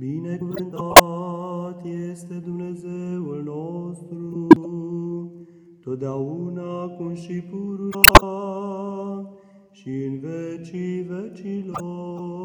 Binecuvântat este Dumnezeul nostru, totdeauna cum și pururea și în vecii vecilor.